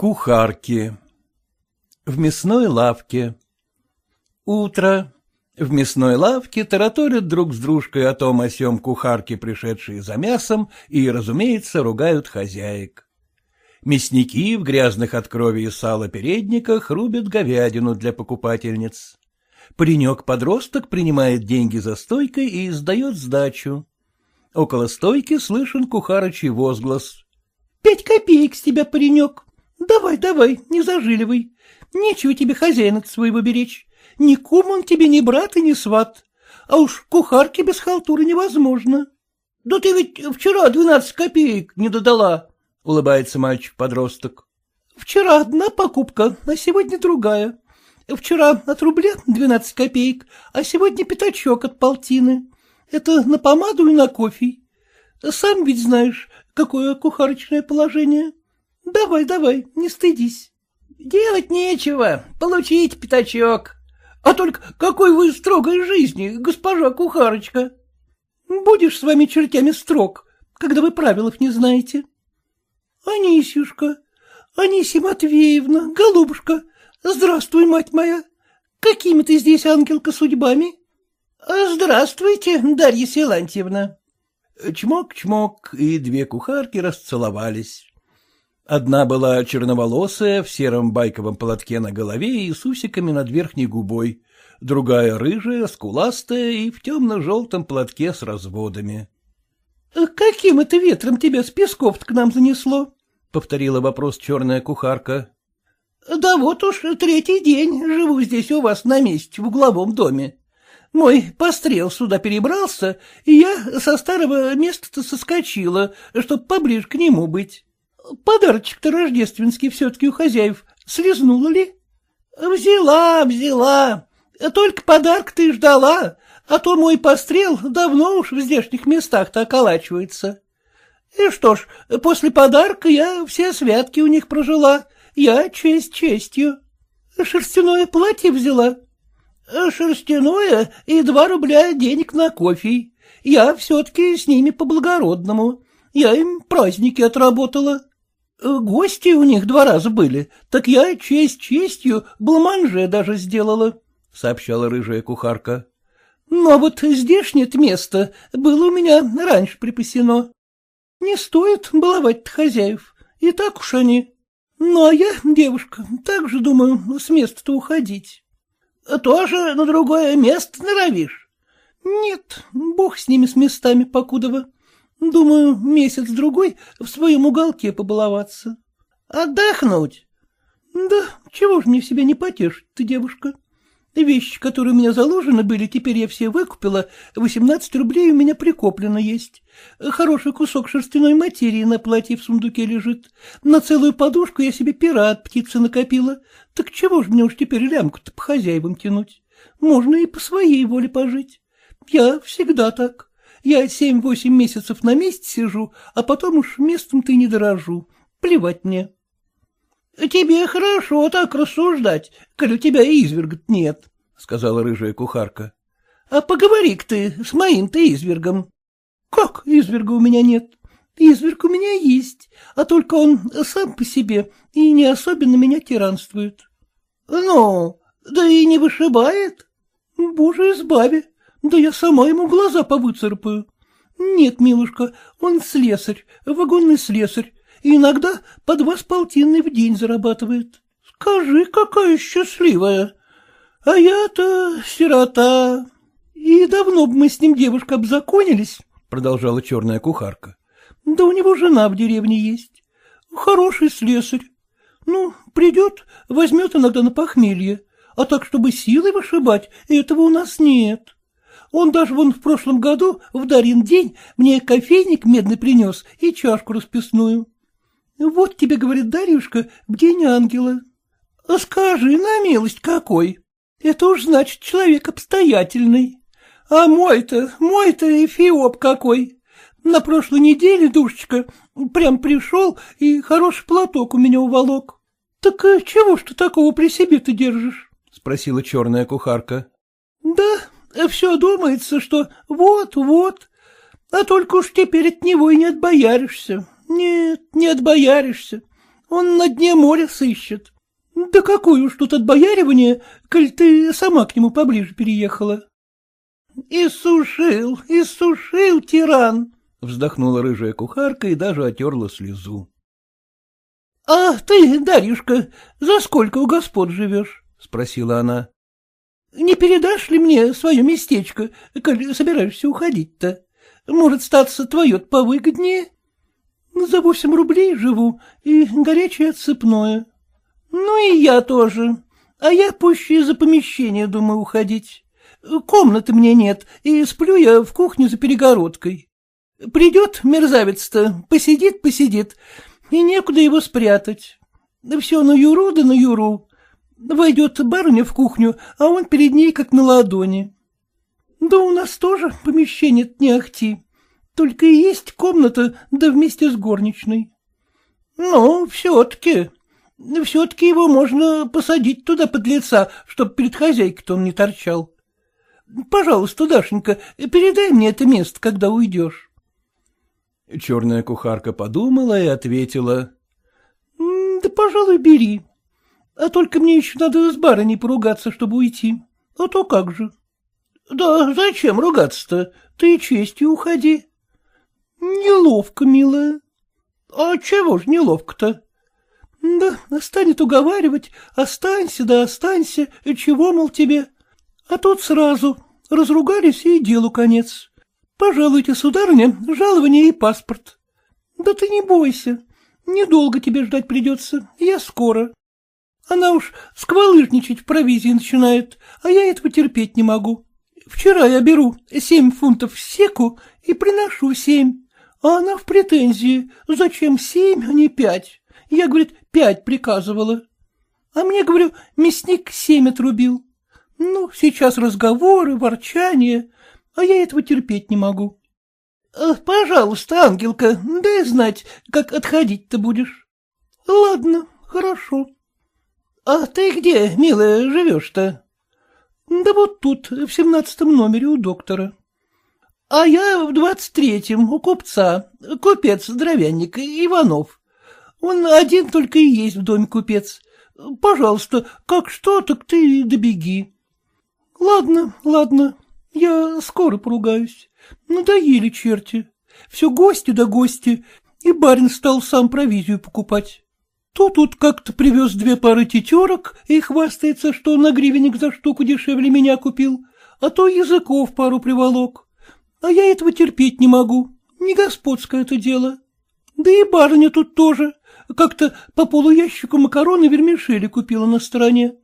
Кухарки В мясной лавке Утро. В мясной лавке тараторят друг с дружкой о том о сём кухарки, пришедшие за мясом, и, разумеется, ругают хозяек. Мясники в грязных от крови и сала передниках рубят говядину для покупательниц. Паренек-подросток принимает деньги за стойкой и сдает сдачу. Около стойки слышен кухарочий возглас. — Пять копеек с тебя, паренек. Давай, давай, не зажиливай. Нечего тебе хозяина своего беречь. Ни кум он тебе, ни брат и ни сват. А уж кухарки без халтуры невозможно. — Да ты ведь вчера двенадцать копеек не додала, — улыбается мальчик-подросток. — Вчера одна покупка, а сегодня другая. Вчера от рубля двенадцать копеек, а сегодня пятачок от полтины. Это на помаду и на кофе. Сам ведь знаешь, какое кухарочное положение. Давай, давай, не стыдись. Делать нечего, получить пятачок. А только какой вы строгой жизни, госпожа кухарочка. Будешь с вами чертями строг, когда вы правилов не знаете. Анисюшка, Анисия Матвеевна, голубушка, здравствуй, мать моя. Какими ты здесь, ангелка, судьбами? Здравствуйте, Дарья Силантьевна. Чмок-чмок, и две кухарки расцеловались. Одна была черноволосая, в сером байковом платке на голове и с усиками над верхней губой, другая рыжая, скуластая и в темно-желтом платке с разводами. — Каким это ветром тебя с песков к нам занесло? — повторила вопрос черная кухарка. — Да вот уж третий день живу здесь у вас на месте, в угловом доме. Мой пострел сюда перебрался, и я со старого места-то соскочила, чтоб поближе к нему быть. Подарочек-то рождественский все-таки у хозяев слезнула ли? Взяла, взяла. Только подарок ты ждала, а то мой пострел давно уж в здешних местах-то околачивается. И что ж, после подарка я все святки у них прожила, я честь честью. Шерстяное платье взяла. Шерстяное и два рубля денег на кофе. Я все-таки с ними по-благородному. Я им праздники отработала. Э, гости у них два раза были, так я честь честью бламанже даже сделала, — сообщала рыжая кухарка. Но вот здешнее место было у меня раньше припасено. Не стоит баловать хозяев, и так уж они. Ну, а я, девушка, так же думаю с места-то уходить. Тоже на другое место норовишь? Нет, бог с ними с местами покудова. Думаю, месяц-другой в своем уголке побаловаться. Отдохнуть? Да, чего ж мне себя не потешить ты, девушка? Вещи, которые у меня заложены были, теперь я все выкупила, восемнадцать рублей у меня прикоплено есть. Хороший кусок шерстяной материи на платье в сундуке лежит. На целую подушку я себе пера от птицы накопила. Так чего ж мне уж теперь лямку-то по хозяевам тянуть? Можно и по своей воле пожить. Я всегда так. Я семь-восемь месяцев на месте сижу, а потом уж местом-то не дорожу. Плевать мне. — Тебе хорошо так рассуждать, коль у тебя изверг нет, — сказала рыжая кухарка. — А поговори-ка ты с моим-то извергом. — Как изверга у меня нет? Изверг у меня есть, а только он сам по себе и не особенно меня тиранствует. — Ну, да и не вышибает? — Боже, избави, да я сама ему глаза повыцарапаю. Нет, милушка, он слесарь, вагонный слесарь, и иногда по два с полтинной в день зарабатывает. Скажи, какая счастливая. А я-то сирота. И давно бы мы с ним, девушка, обзаконились, — продолжала черная кухарка. Да у него жена в деревне есть. Хороший слесарь. Ну, придет, возьмет иногда на похмелье, а так, чтобы силой вышибать, этого у нас нет. Он даже вон в прошлом году, в Дарин день, мне кофейник медный принес и чашку расписную. Вот тебе, говорит Дарюшка, в день ангела. А скажи, на милость какой? Это уж значит человек обстоятельный. А мой-то, мой-то эфиоп какой. На прошлой неделе, душечка, прям пришел и хороший платок у меня уволок. — Так э, чего ж ты такого при себе ты держишь? — спросила черная кухарка. — Да, все думается, что вот-вот, а только уж теперь от него и не отбояришься. Нет, не отбояришься. Он на дне моря сыщет. Да какое уж тут отбояривание, коль ты сама к нему поближе переехала. Иссушил, иссушил тиран, вздохнула рыжая кухарка и даже отерла слезу. — А ты, Дарюшка, за сколько у господ живешь? — спросила она. — Не передашь ли мне свое местечко, коль собираешься уходить-то? Может, статься твое повыгоднее? За восемь рублей живу, и горячее отсыпное. Ну и я тоже. А я пуще за помещение думаю уходить. Комнаты мне нет, и сплю я в кухне за перегородкой. Придет мерзавец-то, посидит-посидит, и некуда его спрятать. Все на юру да на юру. Войдет барыня в кухню, а он перед ней как на ладони. Да у нас тоже помещение не ахти. Только и есть комната, да вместе с горничной. Ну, все-таки, все-таки его можно посадить туда под лица, чтоб перед хозяйкой-то он не торчал. Пожалуйста, Дашенька, передай мне это место, когда уйдешь. Черная кухарка подумала и ответила. — Да, пожалуй, бери. А только мне еще надо с барыней поругаться, чтобы уйти. А то как же? — Да зачем ругаться-то? Ты честью уходи. — Неловко, милая. — А чего ж неловко-то? — Да, станет уговаривать, останься, да останься, чего, мол, тебе? А тут сразу разругались, и делу конец. Пожалуйте, сударыня, жалование и паспорт. Да ты не бойся, недолго тебе ждать придется, я скоро. Она уж сквалыжничать в провизии начинает, а я этого терпеть не могу. Вчера я беру семь фунтов в секу и приношу семь. А она в претензии, зачем семь, а не пять? Я, говорит, пять приказывала. А мне, говорю, мясник семь отрубил. Ну, сейчас разговоры, ворчание, а я этого терпеть не могу. Э, — Пожалуйста, ангелка, дай знать, как отходить-то будешь. — Ладно, хорошо. — А ты где, милая, живешь-то? — Да вот тут, в семнадцатом номере у доктора. А я в двадцать третьем у купца, купец-дровянник Иванов. Он один только и есть в доме купец. Пожалуйста, как что, так ты добеги. Ладно, ладно, я скоро поругаюсь. Надоели черти. Все гости да гости, и барин стал сам провизию покупать. То тут как-то привез две пары тетерок и хвастается, что на гривенник за штуку дешевле меня купил, а то языков пару приволок. А я этого терпеть не могу. Не господское это дело. Да и барыня тут тоже. Как-то по полуящику макароны вермишели купила на стороне.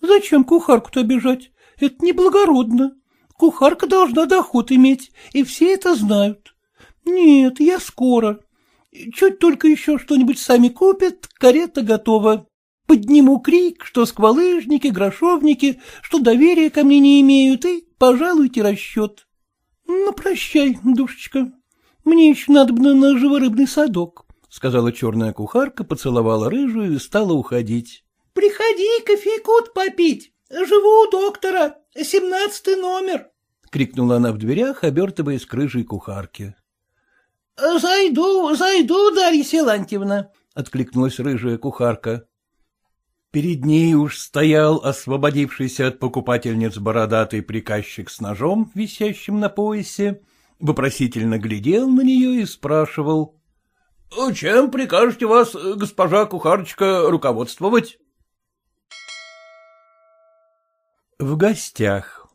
Зачем кухарку-то обижать? Это неблагородно. Кухарка должна доход иметь, и все это знают. Нет, я скоро. Чуть только еще что-нибудь сами купят, карета готова. Подниму крик, что сквалыжники, грошовники, что доверия ко мне не имеют, и пожалуйте расчет. — Ну, прощай, душечка. Мне еще надо бы на живорыбный садок, — сказала черная кухарка, поцеловала рыжую и стала уходить. — Приходи кофейку попить. Живу у доктора, семнадцатый номер, — крикнула она в дверях, обертываясь к рыжей кухарке. — Зайду, зайду, Дарья Силантьевна, — откликнулась рыжая кухарка. Перед ней уж стоял освободившийся от покупательниц бородатый приказчик с ножом, висящим на поясе, вопросительно глядел на нее и спрашивал. — Чем прикажете вас, госпожа кухарочка, руководствовать? В гостях.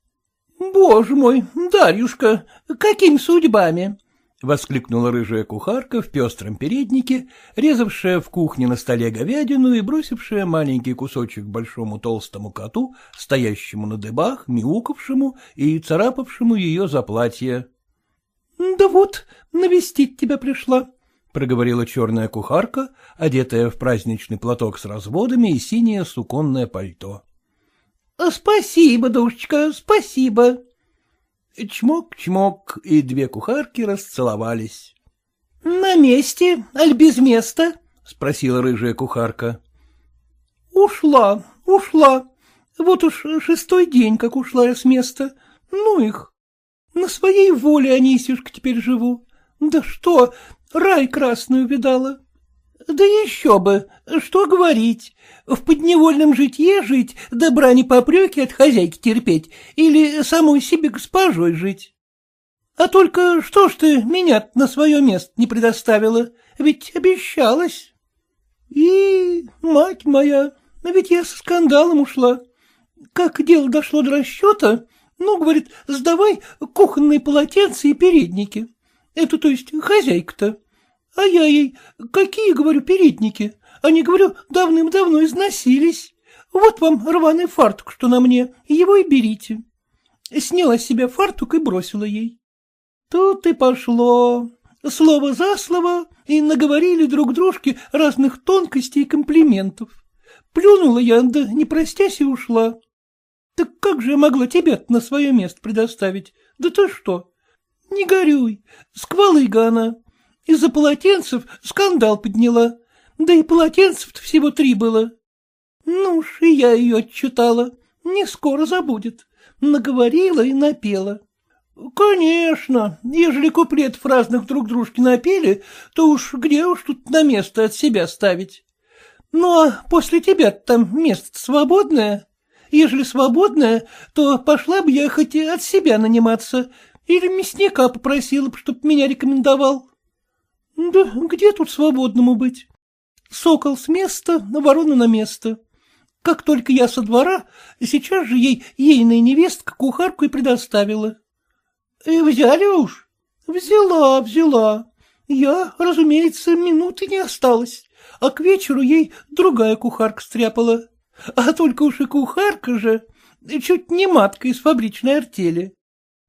— Боже мой, Дарюшка, какими судьбами? — воскликнула рыжая кухарка в пестром переднике, резавшая в кухне на столе говядину и бросившая маленький кусочек большому толстому коту, стоящему на дыбах, мяукавшему и царапавшему ее за платье. — Да вот, навестить тебя пришла, — проговорила черная кухарка, одетая в праздничный платок с разводами и синее суконное пальто. — Спасибо, душечка, спасибо, Чмок-чмок, и две кухарки расцеловались. — На месте, аль без места? — спросила рыжая кухарка. — Ушла, ушла. Вот уж шестой день, как ушла я с места. Ну их. На своей воле, Анисюшка, теперь живу. Да что, рай красный увидала. Да еще бы, что говорить, в подневольном житье жить, добра не попреки от хозяйки терпеть или самой себе госпожой жить. А только что ж ты меня на свое место не предоставила, ведь обещалась. И, мать моя, ведь я со скандалом ушла. Как дело дошло до расчета, ну, говорит, сдавай кухонные полотенца и передники. Это, то есть, хозяйка-то. А я ей, какие, говорю, передники? Они, говорю, давным-давно износились. Вот вам рваный фартук, что на мне, его и берите. Сняла с себя фартук и бросила ей. Тут и пошло. Слово за слово, и наговорили друг дружке разных тонкостей и комплиментов. Плюнула я, да не простясь и ушла. Так как же я могла тебя на свое место предоставить? Да ты что? Не горюй, сквалыга она. Из-за полотенцев скандал подняла. Да и полотенцев-то всего три было. Ну уж и я ее отчитала. Не скоро забудет. Наговорила и напела. Конечно, ежели куплетов разных друг дружки напели, то уж где уж тут на место от себя ставить. Ну, а после тебя там место свободное. Ежели свободное, то пошла бы я хоть и от себя наниматься, или мясника попросила бы, чтоб меня рекомендовал. Да где тут свободному быть? Сокол с места, ворона на место. Как только я со двора, сейчас же ей ейная невестка кухарку и предоставила. И э, взяли уж? Взяла, взяла. Я, разумеется, минуты не осталось, а к вечеру ей другая кухарка стряпала. А только уж и кухарка же, чуть не матка из фабричной артели.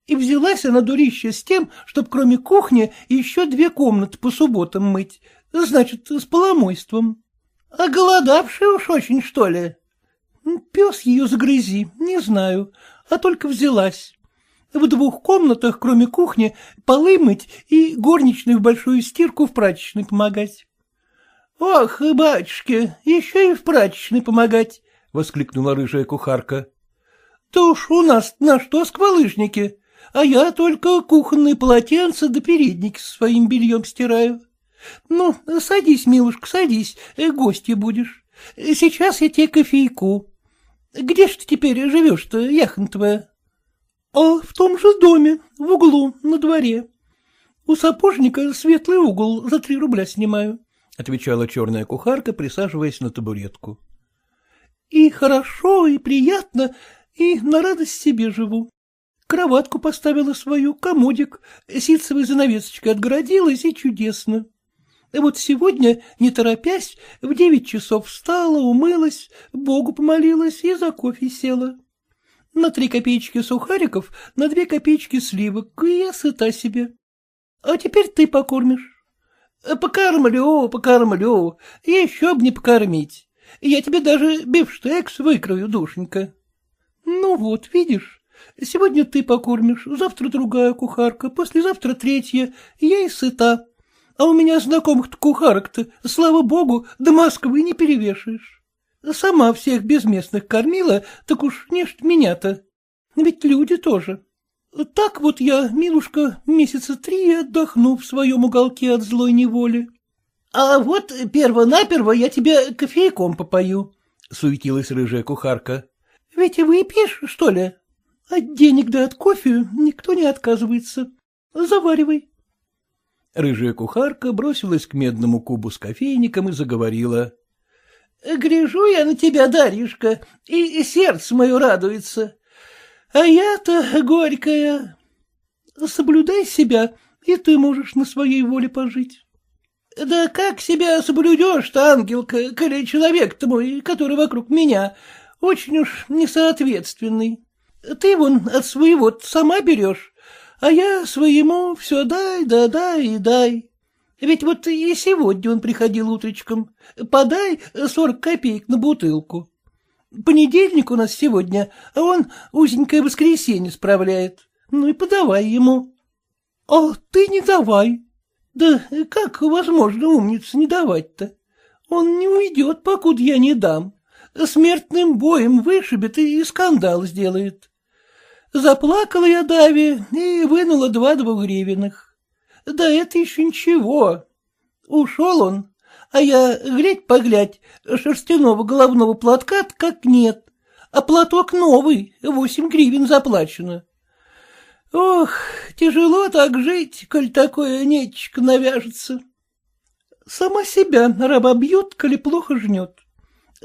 И взялась она дурище с тем, чтоб кроме кухни еще две комнаты по субботам мыть, значит, с поломойством. А голодавшая уж очень, что ли? Пес ее загрызи, не знаю, а только взялась. В двух комнатах, кроме кухни, полы мыть и горничной в большую стирку в прачечной помогать. — Ох, батюшки, еще и в прачечной помогать! — воскликнула рыжая кухарка. — Да уж у нас на что сквалыжники, а я только кухонные полотенца да передники со своим бельем стираю. Ну, садись, милушка, садись, э, гостья будешь. Сейчас я тебе кофейку. Где ж ты теперь живешь-то, яхонь твоя? — А в том же доме, в углу, на дворе. У сапожника светлый угол за три рубля снимаю, — отвечала черная кухарка, присаживаясь на табуретку. — И хорошо, и приятно, и на радость себе живу. Кроватку поставила свою, комодик, ситцевой занавесочкой отгородилась, и чудесно. Вот сегодня, не торопясь, в девять часов встала, умылась, Богу помолилась и за кофе села. На три копеечки сухариков, на две копеечки сливок, и я сыта себе. А теперь ты покормишь. Покормлю, покормлю, еще б не покормить. Я тебе даже бифштекс выкрою, душенька. Ну вот, видишь, сегодня ты покормишь, завтра другая кухарка, послезавтра третья, я и сыта. А у меня знакомых-то кухарок-то, слава богу, до Москвы не перевешаешь. Сама всех безместных кормила, так уж не ж меня-то. Ведь люди тоже. Так вот я, милушка, месяца три отдохну в своем уголке от злой неволи. — А вот перво-наперво я тебе кофейком попою, — суетилась рыжая кухарка. — Ведь выпьешь, что ли? От денег да от кофе никто не отказывается. Заваривай. Рыжая кухарка бросилась к медному кубу с кофейником и заговорила. Грежу я на тебя, Дарьюшка, и сердце мое радуется. А я-то горькая. Соблюдай себя, и ты можешь на своей воле пожить. Да как себя соблюдешь-то, ангелка, коли человек-то мой, который вокруг меня, очень уж несоответственный. Ты вон от своего сама берешь, а я своему все дай, да дай и дай. Ведь вот и сегодня он приходил утречком. Подай сорок копеек на бутылку. Понедельник у нас сегодня, а он узенькое воскресенье справляет. Ну и подавай ему. — А ты не давай. Да как возможно умница не давать-то? Он не уйдет, покуда я не дам. Смертным боем вышибет и скандал сделает. Заплакала я Дави и вынула два двугривенных. Да это еще ничего. Ушел он, А я, глядь-поглядь, шерстяного головного платка как нет, а платок новый, восемь гривен заплачено. Ох, тяжело так жить, коль такое нечко навяжется. Сама себя раба бьет, коли плохо жнет.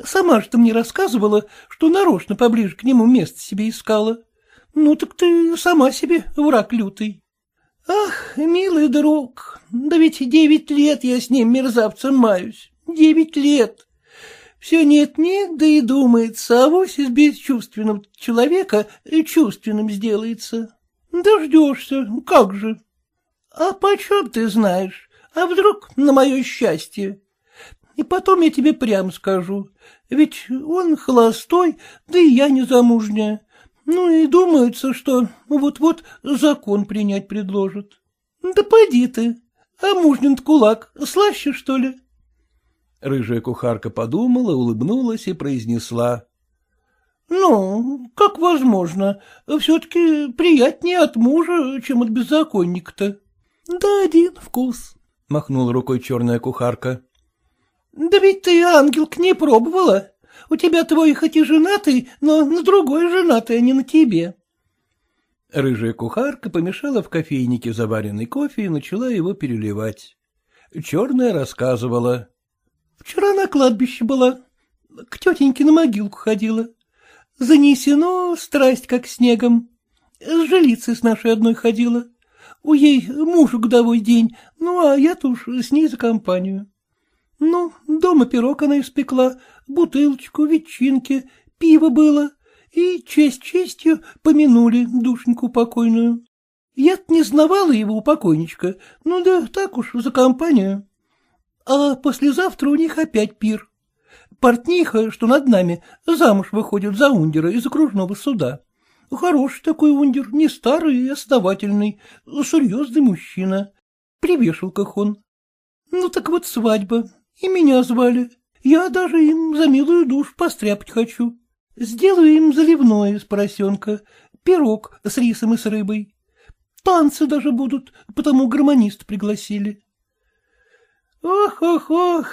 Сама же ты мне рассказывала, что нарочно поближе к нему место себе искала. Ну так ты сама себе враг лютый. Ах, милый друг, да ведь девять лет я с ним мерзавцем маюсь. Девять лет. Все нет-нет, да и думается, а вось из бесчувственного человека чувственным сделается. Дождешься, как же. А почем ты знаешь? А вдруг на мое счастье? И потом я тебе прямо скажу, ведь он холостой, да и я не замужняя. Ну и думается, что вот-вот закон принять предложат. Да пойди ты, а мужнин кулак слаще, что ли? Рыжая кухарка подумала, улыбнулась и произнесла. — Ну, как возможно, все-таки приятнее от мужа, чем от беззаконника-то. — Да один вкус, — махнула рукой черная кухарка. — Да ведь ты, ангелк, не пробовала. У тебя твой хоть и женатый, но на другой женатый, а не на тебе. Рыжая кухарка помешала в кофейнике заваренный кофе и начала его переливать. Черная рассказывала. — Вчера на кладбище была, к тетеньке на могилку ходила. Занесено страсть как снегом. С жилицей с нашей одной ходила. У ей мужу годовой день, ну, а я-то уж с ней за компанию. Ну, дома пирог она испекла, бутылочку, ветчинки, пиво было, и честь честью помянули душеньку покойную. Я-то не знавала его у покойничка, ну да так уж за компанию. А послезавтра у них опять пир. Портниха, что над нами, замуж выходит за ундера из окружного суда. Хороший такой ундер, не старый и основательный, серьезный мужчина. При вешалках он. Ну так вот свадьба, и меня звали. Я даже им за милую душ постряпать хочу. Сделаю им заливное из поросенка, пирог с рисом и с рыбой. Танцы даже будут, потому гармонист пригласили. Ох, ох, ох,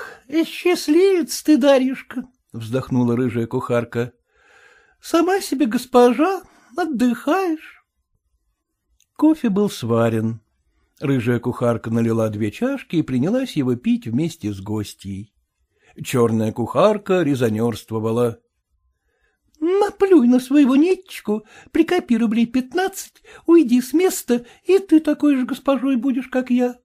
счастливец ты, Дарьюшка, — вздохнула рыжая кухарка. — Сама себе госпожа, отдыхаешь. Кофе был сварен. Рыжая кухарка налила две чашки и принялась его пить вместе с гостьей. Черная кухарка резонерствовала. — Наплюй на своего нетечку, прикопи рублей пятнадцать, уйди с места, и ты такой же госпожой будешь, как я.